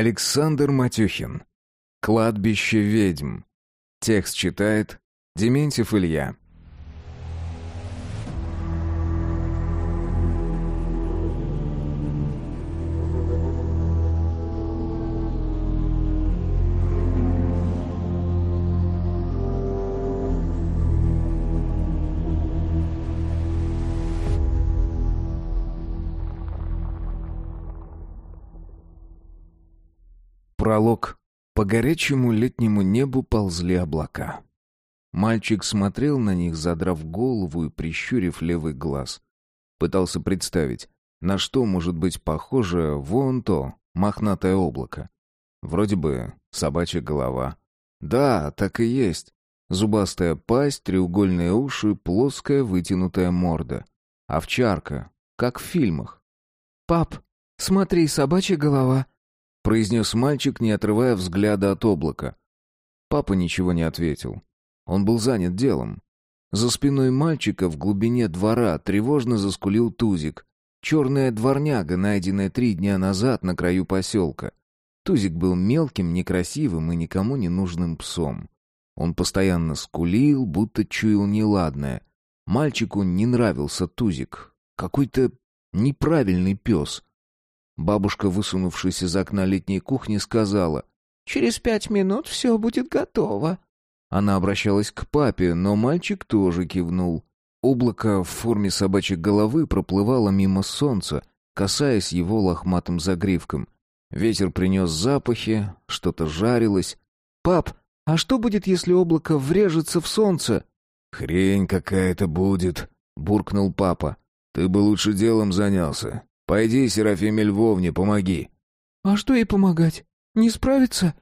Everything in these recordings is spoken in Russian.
Александр Матюхин. Кладбище ведьм. Текст читает Дементьев Илья. Пролог. По горячему летнему небу ползли облака. Мальчик смотрел на них, задрав голову и прищурив левый глаз. Пытался представить, на что может быть похоже вон то мохнатое облако. Вроде бы собачья голова. Да, так и есть. Зубастая пасть, треугольные уши, плоская вытянутая морда. Овчарка, как в фильмах. «Пап, смотри, собачья голова», произнес мальчик, не отрывая взгляда от облака. Папа ничего не ответил. Он был занят делом. За спиной мальчика в глубине двора тревожно заскулил Тузик. Черная дворняга, найденная три дня назад на краю поселка. Тузик был мелким, некрасивым и никому не нужным псом. Он постоянно скулил, будто чуял неладное. Мальчику не нравился Тузик. Какой-то неправильный пес. Бабушка, высунувшись из окна летней кухни, сказала, «Через пять минут все будет готово». Она обращалась к папе, но мальчик тоже кивнул. Облако в форме собачьей головы проплывало мимо солнца, касаясь его лохматым загривком. Ветер принес запахи, что-то жарилось. «Пап, а что будет, если облако врежется в солнце?» «Хрень какая-то будет», — буркнул папа. «Ты бы лучше делом занялся. Пойди, Серафиме Львовне, помоги». «А что ей помогать? Не справится?»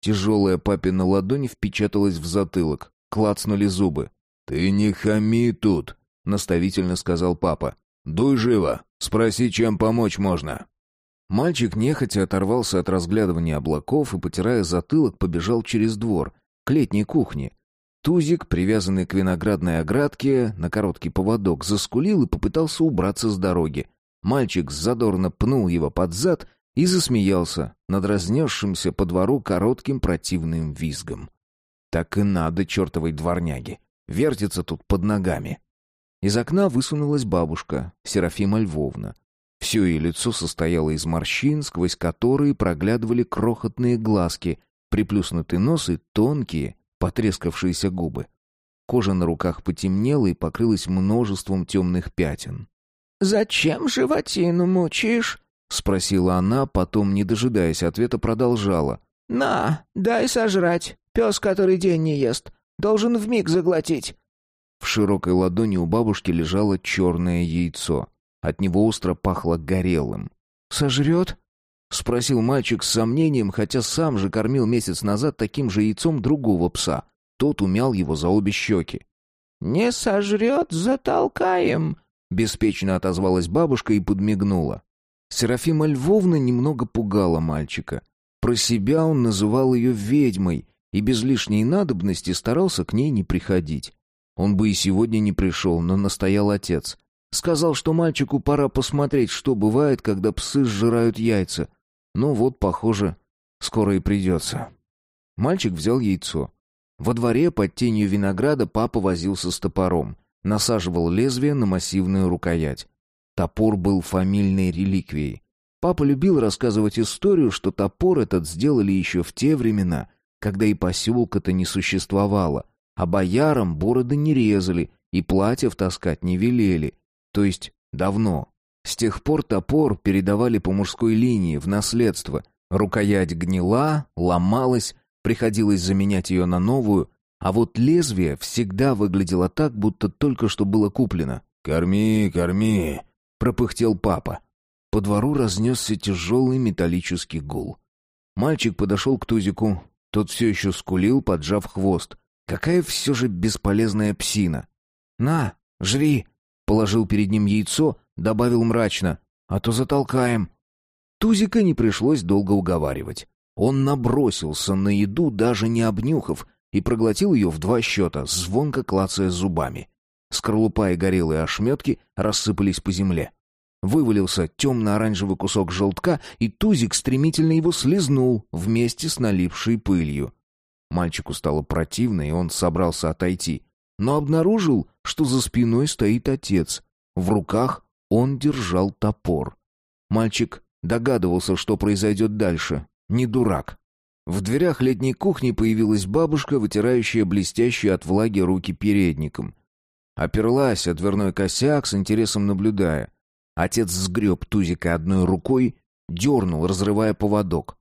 Тяжелая папина ладонь впечаталась в затылок. Клацнули зубы. «Ты не хами тут», — наставительно сказал папа. «Дуй живо, спроси, чем помочь можно». Мальчик нехотя оторвался от разглядывания облаков и, потирая затылок, побежал через двор, к летней кухне. Тузик, привязанный к виноградной оградке, на короткий поводок, заскулил и попытался убраться с дороги. Мальчик задорно пнул его под зад и засмеялся над разнесшимся по двору коротким противным визгом. Так и надо чертовой дворняге. Вертится тут под ногами. Из окна высунулась бабушка, Серафима Львовна. Все ее лицо состояло из морщин, сквозь которые проглядывали крохотные глазки, приплюснутый нос и тонкие, потрескавшиеся губы. Кожа на руках потемнела и покрылась множеством темных пятен. «Зачем животину мучишь?» — спросила она, потом, не дожидаясь ответа, продолжала. «На, дай сожрать. Пес, который день не ест, должен вмиг заглотить». В широкой ладони у бабушки лежало черное яйцо. От него остро пахло горелым. «Сожрет?» — спросил мальчик с сомнением, хотя сам же кормил месяц назад таким же яйцом другого пса. Тот умял его за обе щеки. «Не сожрет, затолкаем», Беспечно отозвалась бабушка и подмигнула. Серафима Львовна немного пугала мальчика. Про себя он называл ее ведьмой и без лишней надобности старался к ней не приходить. Он бы и сегодня не пришел, но настоял отец. Сказал, что мальчику пора посмотреть, что бывает, когда псы сжирают яйца. Ну вот, похоже, скоро и придется. Мальчик взял яйцо. Во дворе под тенью винограда папа возился с топором насаживал лезвие на массивную рукоять. Топор был фамильной реликвией. Папа любил рассказывать историю, что топор этот сделали еще в те времена, когда и поселка-то не существовало, а боярам бороды не резали и платьев таскать не велели, то есть давно. С тех пор топор передавали по мужской линии в наследство. Рукоять гнила, ломалась, приходилось заменять ее на новую, а вот лезвие всегда выглядело так, будто только что было куплено. «Корми, корми!» — пропыхтел папа. По двору разнесся тяжелый металлический гул. Мальчик подошел к Тузику. Тот все еще скулил, поджав хвост. Какая все же бесполезная псина. «На, жри!» — положил перед ним яйцо, добавил мрачно. «А то затолкаем». Тузика не пришлось долго уговаривать. Он набросился на еду, даже не обнюхав, и проглотил ее в два счета, звонко клацая зубами. Скорлупа и горелые ошметки рассыпались по земле. Вывалился темно-оранжевый кусок желтка, и Тузик стремительно его слезнул вместе с налипшей пылью. Мальчику стало противно, и он собрался отойти. Но обнаружил, что за спиной стоит отец. В руках он держал топор. Мальчик догадывался, что произойдет дальше. Не дурак. В дверях летней кухни появилась бабушка, вытирающая блестящие от влаги руки передником. Оперлась о дверной косяк, с интересом наблюдая. Отец сгреб Тузика одной рукой, дернул, разрывая поводок.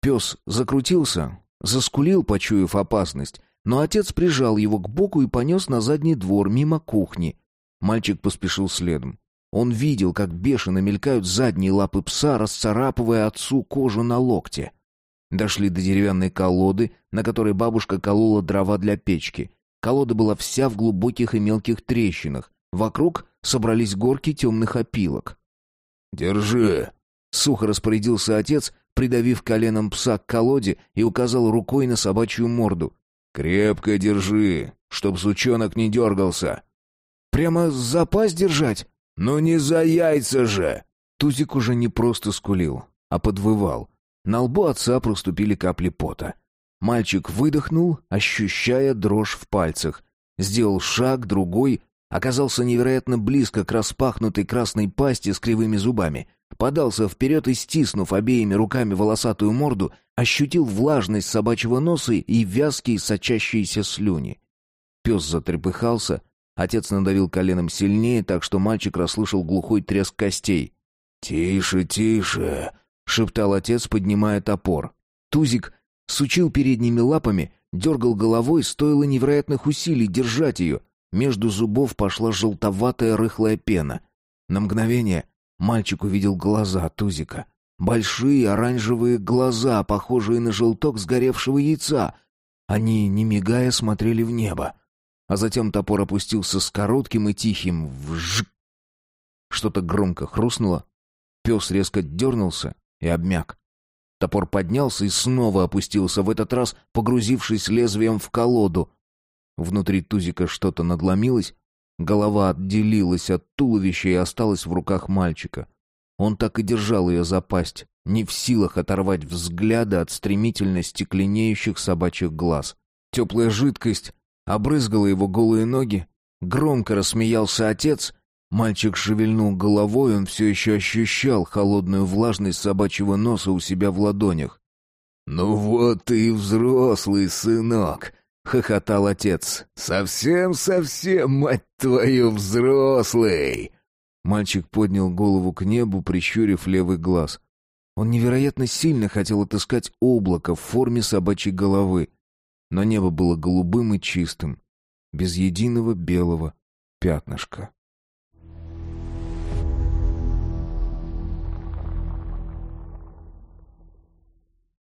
Пес закрутился, заскулил, почуяв опасность, но отец прижал его к боку и понес на задний двор, мимо кухни. Мальчик поспешил следом. Он видел, как бешено мелькают задние лапы пса, расцарапывая отцу кожу на локте. Дошли до деревянной колоды, на которой бабушка колола дрова для печки. Колода была вся в глубоких и мелких трещинах. Вокруг собрались горки темных опилок. «Держи!» — сухо распорядился отец, придавив коленом пса к колоде и указал рукой на собачью морду. «Крепко держи, чтоб сучонок не дергался!» «Прямо за пасть держать?» «Ну не за яйца же!» Тузик уже не просто скулил, а подвывал. На лбу отца проступили капли пота. Мальчик выдохнул, ощущая дрожь в пальцах. Сделал шаг, другой, оказался невероятно близко к распахнутой красной пасти с кривыми зубами. Подался вперед и, стиснув обеими руками волосатую морду, ощутил влажность собачьего носа и вязкие сочащиеся слюни. Пес затрепыхался, отец надавил коленом сильнее, так что мальчик расслышал глухой треск костей. «Тише, тише!» — шептал отец, поднимая топор. Тузик сучил передними лапами, дергал головой, стоило невероятных усилий держать ее. Между зубов пошла желтоватая рыхлая пена. На мгновение мальчик увидел глаза Тузика. Большие оранжевые глаза, похожие на желток сгоревшего яйца. Они, не мигая, смотрели в небо. А затем топор опустился с коротким и тихим вжик. Что-то громко хрустнуло. Пес резко дернулся и обмяк. Топор поднялся и снова опустился, в этот раз погрузившись лезвием в колоду. Внутри тузика что-то надломилось, голова отделилась от туловища и осталась в руках мальчика. Он так и держал ее за пасть, не в силах оторвать взгляда от стремительно стекленеющих собачьих глаз. Теплая жидкость обрызгала его голые ноги. Громко рассмеялся отец, Мальчик шевельнул головой, он все еще ощущал холодную влажность собачьего носа у себя в ладонях. «Ну вот ты и взрослый, сынок!» — хохотал отец. «Совсем-совсем, мать твою, взрослый!» Мальчик поднял голову к небу, прищурив левый глаз. Он невероятно сильно хотел отыскать облако в форме собачьей головы. Но небо было голубым и чистым, без единого белого пятнышка.